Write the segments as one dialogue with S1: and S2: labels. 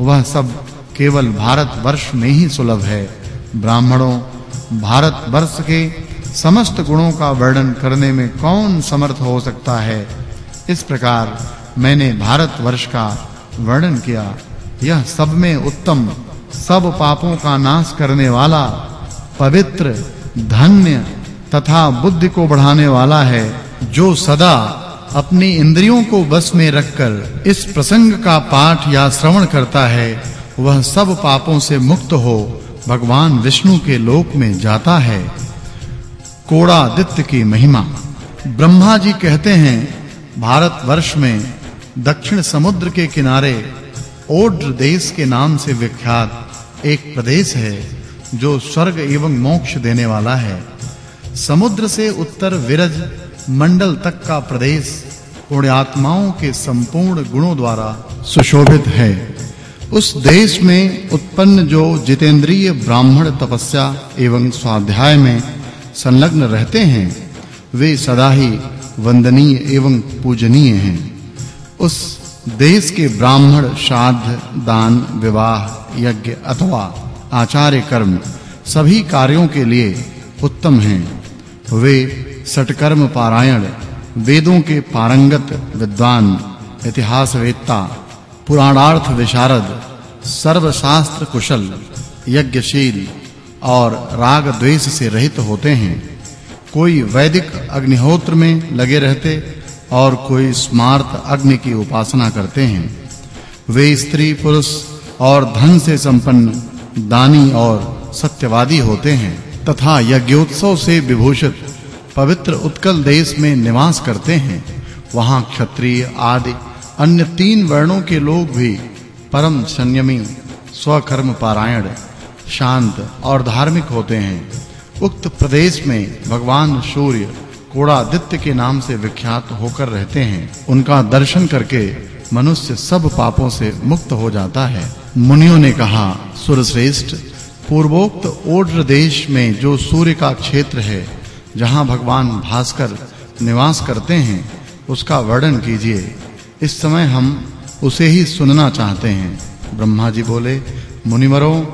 S1: वह सब केवल भारत वर्ष में ही सुलभ है। ब्राह्मणों भारत वर्ष के समस्त गुणों का वर्णन करने में कौन समर्थ हो सकता है? इस प्रकार मैंने भारत वर्ष का वर्णन किया। यह सब में उत्तम, सब पापों का नाश करने वाला, पवित्र, धन्य तथा बुद्धि को बढ़ाने वाला है, जो सदा अपनी इंद्रियों को बस में रखकर इस प्रसंग का पाठ या श्रवण करता है, वह सब पापों से मुक्त हो भगवान विष्णु के लोक में जाता है। कोड़ादित्य की महिमा। ब्रह्मा जी कहते हैं, भारत वर्ष में दक्षिण समुद्र के किनारे ओड्र देश के नाम से विख्यात एक प्रदेश है, जो स्वर्ग एवं मोक्ष देने वाला है। समुद्र से उत्तर विरज मंडल तक का प्रदेश पुण्यात्माओं के संपूर्ण गुणों द्वारा सुशोभित है। उस देश में उत्पन्न जो जितेंद्रिय ब्राह्मण तपस्या एवं स्वाध्याय में संलग्न रहते हैं, वे सदा ही वंदनीय एवं पूजनीय हैं। उस देश के ब्राह्मण श्राद्ध, दान, विवाह, यज्ञ अथवा आचार्य कर्म सभी कार्यों के लिए उत्तम हैं। वे सटकर्म पारायण वेदों के पारंगत विद्वान, इतिहासवेत्ता, पुराणार्थ विशारद, सर्वशास्त्र कुशल, यज्ञशील और राग द्वेष से रहित होते हैं। कोई वैदिक अग्निहोत्र में लगे रहते और कोई स्मार्त अग्नि की उपासना करते हैं। वे स्त्री, पुरुष और धन से संपन्न, दानी और सत्यवादी होते हैं तथा यज्ञोत्सव से विभूषित पवित्र उत्कल देश में निवास करते हैं, वहाँ क्षत्रिय आदि अन्य तीन वर्णों के लोग भी परम संयमी, स्वकर्म पारायण, शांत और धार्मिक होते हैं। उक्त प्रदेश में भगवान सूर्य कोड़ादित्य के नाम से विख्यात होकर रहते हैं। उनका दर्शन करके मनुष्य सब पापों से मुक्त हो जाता है। मुनियों ने कहा, सुरश्रेष्ठ, पूर्वोक्त ओड्र देश में जो सूर्य का क्षेत्र है जहाँ भगवान भास्कर निवास करते हैं, उसका वर्णन कीजिए। इस समय हम उसे ही सुनना चाहते हैं। ब्रह्मा जी बोले, मुनिवरों,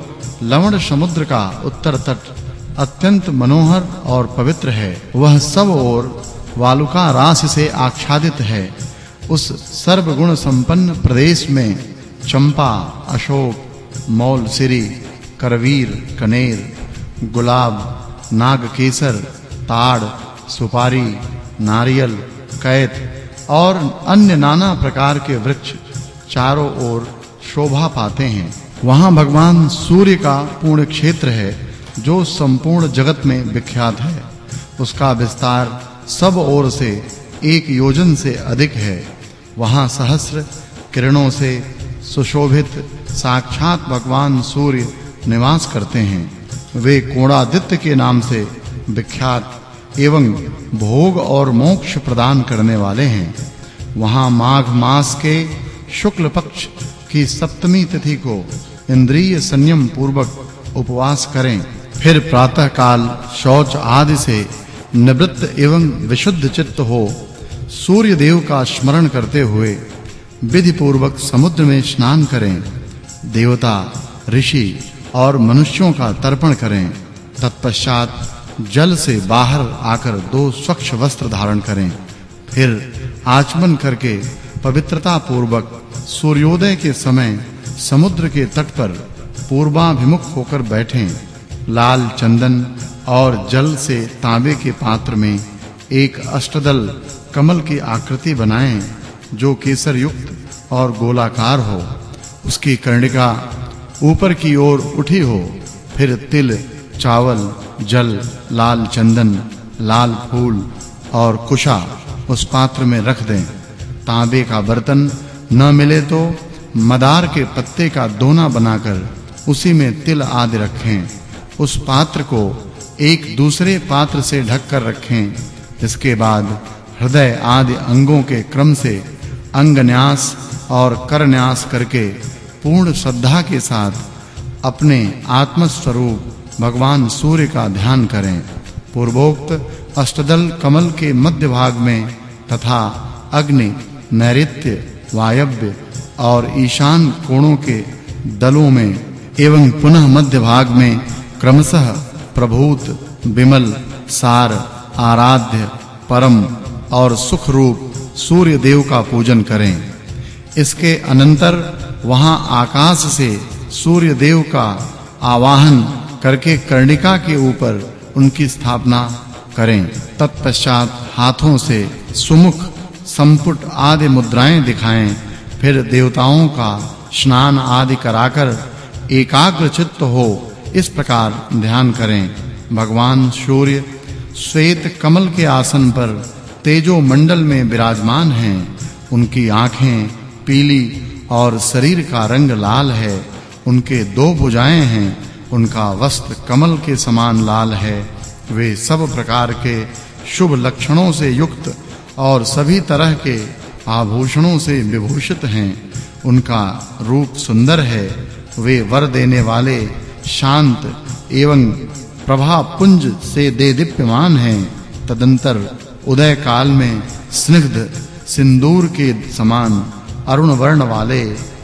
S1: लवण समुद्र का उत्तर तट अत्यंत मनोहर और पवित्र है। वह सब ओर वालुका रास से आच्छादित है। उस सर्वगुण संपन्न प्रदेश में चंपा, अशोक, मौलसिरी, करवीर, कनेर, गुलाब, नागकेसर ताड़, सुपारी, नारियल कैत और अन्य नाना प्रकार के वृक्ष चारों ओर शोभा पाते हैं। वहाँ भगवान सूर्य का पूर्ण क्षेत्र है, जो संपूर्ण जगत में विख्यात है। उसका विस्तार सब ओर से एक योजन से अधिक है। वहाँ सहस्र किरणों से सुशोभित साक्षात भगवान सूर्य निवास करते हैं। वे कोणादित्य के नाम से विख्यात एवं भोग और मोक्ष प्रदान करने वाले हैं। वहाँ माघ मास के शुक्ल पक्ष की सप्तमी तिथि को इंद्रिय संयम पूर्वक उपवास करें। फिर प्रातः काल शौच आदि से निवृत्त एवं विशुद्ध चित्त हो सूर्य देव का स्मरण करते हुए विधि पूर्वक समुद्र में स्नान करें। देवता, ऋषि और मनुष्यों का तर्पण करें। तत्पश्चात जल से बाहर आकर दो स्वच्छ वस्त्र धारण करें। फिर आचमन करके पवित्रता पूर्वक सूर्योदय के समय समुद्र के तट पर पूर्वाभिमुख होकर बैठें। लाल चंदन और जल से तांबे के पात्र में एक अष्टदल कमल की आकृति बनाएँ, जो केसर युक्त और गोलाकार हो। उसकी कर्णिका ऊपर की ओर उठी हो, फिर तिल, चावल जल, लाल चंदन, लाल फूल और कुशा उस पात्र में रख दें। तांबे का बर्तन न मिले तो मदार के पत्ते का दोना बनाकर उसी में तिल आदि रखें। उस पात्र को एक दूसरे पात्र से ढक कर रखें। इसके बाद हृदय आदि अंगों के क्रम से अंगन्यास और करन्यास करके पूर्ण श्रद्धा के साथ अपने आत्म स्वरूप भगवान सूर्य का ध्यान करें। पूर्वोक्त अष्टदल कमल के मध्य भाग में तथा अग्नि, नैऋत्य, वायव्य और ईशान कोणों के दलों में एवं पुनः मध्य भाग में क्रमशः प्रभूत, विमल, सार, आराध्य, परम और सुख रूप सूर्य देव का पूजन करें। इसके अनंतर वहाँ आकाश से सूर्य देव का आवाहन करके कर्णिका के ऊपर उनकी स्थापना करें। तत्पश्चात हाथों से सुमुख, संपुट आदि मुद्राएँ दिखाएँ। फिर देवताओं का स्नान आदि कराकर एकाग्र चित्त हो, इस प्रकार ध्यान करें। भगवान सूर्य श्वेत कमल के आसन पर तेजो मंडल में विराजमान हैं। उनकी आँखें पीली और शरीर का रंग लाल है। उनके दो भुजाएँ हैं। उनका वस्त्र कमल के समान लाल है। वे सब प्रकार के शुभ लक्षणों से युक्त और सभी तरह के आभूषणों से विभूषित हैं। उनका रूप सुंदर है। वे वर देने वाले शांत एवं प्रभा पुंज से दे दीप्यमान हैं। तदंतर उदय काल में स्निग्ध सिंदूर के समान अरुण वर्ण वाले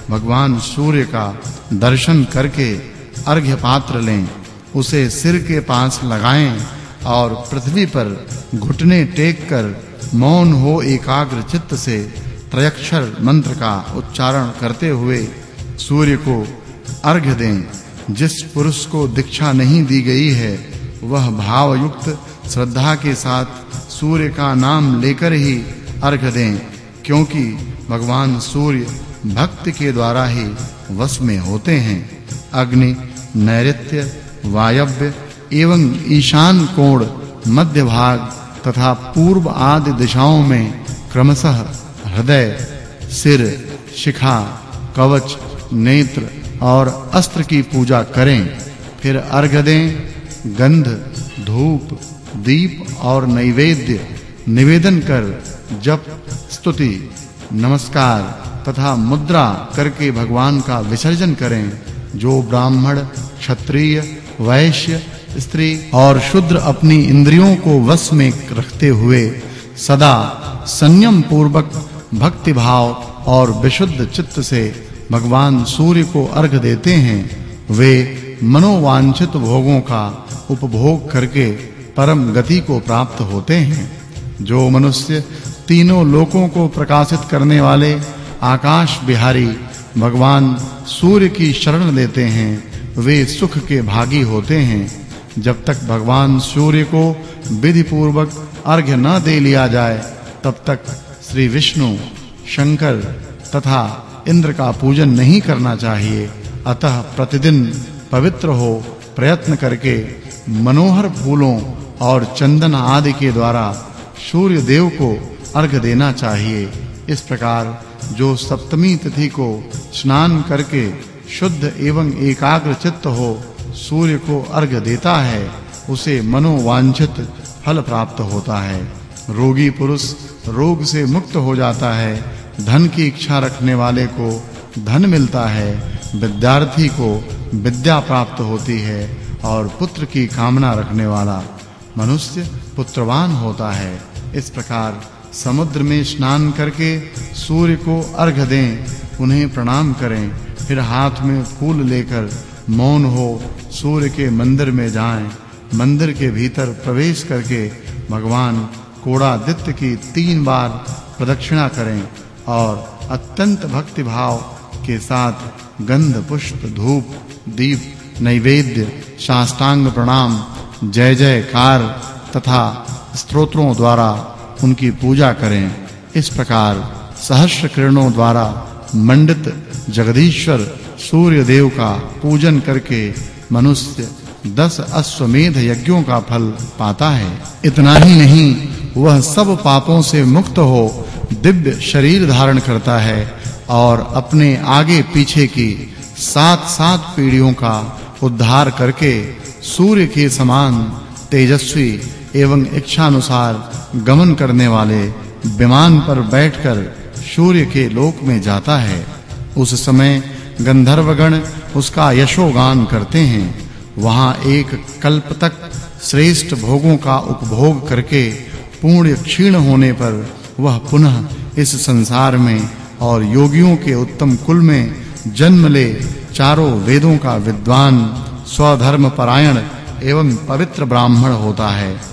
S1: भगवान सूर्य का दर्शन करके अर्घ्य पात्र लें, उसे सिर के पास लगाएँ और पृथ्वी पर घुटने टेक कर मौन हो एकाग्र चित्त से त्रयक्षर मंत्र का उच्चारण करते हुए सूर्य को अर्घ्य दें। जिस पुरुष को दीक्षा नहीं दी गई है, वह भाव युक्त श्रद्धा के साथ सूर्य का नाम लेकर ही अर्घ्य दें, क्योंकि भगवान सूर्य भक्त के द्वारा ही वश में होते हैं। अग्नि नैऋत्य, वायव्य एवं ईशान कोण मध्य भाग तथा पूर्व आदि दिशाओं में क्रमशः हृदय, सिर, शिखा, कवच, नेत्र और अस्त्र की पूजा करें। फिर अर्घ दें, गंध, धूप, दीप और नैवेद्य निवेदन कर जप, स्तुति, नमस्कार तथा मुद्रा करके भगवान का विसर्जन करें, जो ब्राह्मण क्षत्रिय, वैश्य, स्त्री और शूद्र अपनी इंद्रियों को वश में रखते हुए सदा संयम पूर्वक भक्ति भाव और विशुद्ध चित्त से भगवान सूर्य को अर्घ देते हैं। वे मनोवांछित भोगों का उपभोग करके परम गति को प्राप्त होते हैं। जो मनुष्य तीनों लोकों को प्रकाशित करने वाले आकाश बिहारी भगवान सूर्य की शरण लेते हैं वे सुख के भागी होते हैं। जब तक भगवान सूर्य को विधि पूर्वक अर्घ्य न दे लिया जाए, तब तक श्री विष्णु, शंकर तथा इंद्र का पूजन नहीं करना चाहिए। अतः प्रतिदिन पवित्र हो, प्रयत्न करके मनोहर फूलों और चंदन आदि के द्वारा सूर्य देव को अर्घ देना चाहिए। इस प्रकार जो सप्तमी तिथि को स्नान करके शुद्ध एवं एकाग्र चित्त हो, सूर्य को अर्घ देता है, उसे मनोवांछित फल प्राप्त होता है। रोगी पुरुष रोग से मुक्त हो जाता है, धन की इच्छा रखने वाले को धन मिलता है, विद्यार्थी को विद्या प्राप्त होती है और पुत्र की कामना रखने वाला मनुष्य पुत्रवान होता है। इस प्रकार समुद्र में स्नान करके सूर्य को अर्घ दें, उन्हें प्रणाम करें फिर हाथ में फूल लेकर मौन हो, सूर्य के मंदिर में जाएँ। मंदिर के भीतर प्रवेश करके भगवान कोड़ादित्य की तीन बार प्रदक्षिणा करें और अत्यंत भक्ति भाव के साथ गंध, पुष्प, धूप, दीप, नैवेद्य, साष्टांग प्रणाम, जय जयकार तथा स्तोत्रों द्वारा उनकी पूजा करें। इस प्रकार सहस्र किरणों द्वारा मंडित जगदीश्वर सूर्य देव का पूजन करके मनुष्य दस अश्वमेध यज्ञों का फल पाता है। इतना ही नहीं, वह सब पापों से मुक्त हो दिव्य शरीर धारण करता है और अपने आगे पीछे की सात-सात पीढ़ियों का उद्धार करके सूर्य के समान तेजस्वी एवं इच्छा अनुसार गमन करने वाले विमान पर बैठकर सूर्य के लोक में जाता है। उस समय गंधर्वगण उसका यशोगान करते हैं। वहाँ एक कल्प तक श्रेष्ठ भोगों का उपभोग करके पूर्ण क्षीण होने पर वह पुनः इस संसार में और योगियों के उत्तम कुल में जन्म ले। चारों वेदों का विद्वान स्वधर्म परायण एवं पवित्र ब्राह्मण होता है।